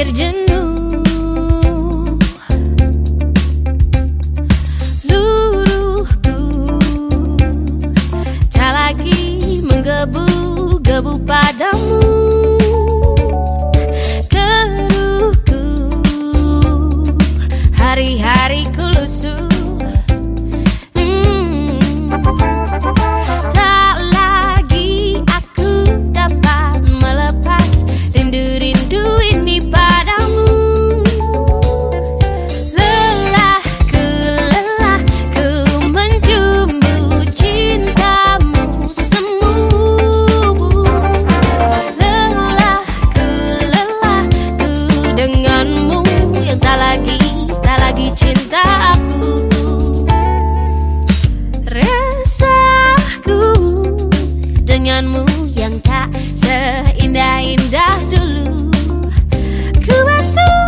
bir cümle kenanganmu yang tak seindah-indah dulu. Ku basuh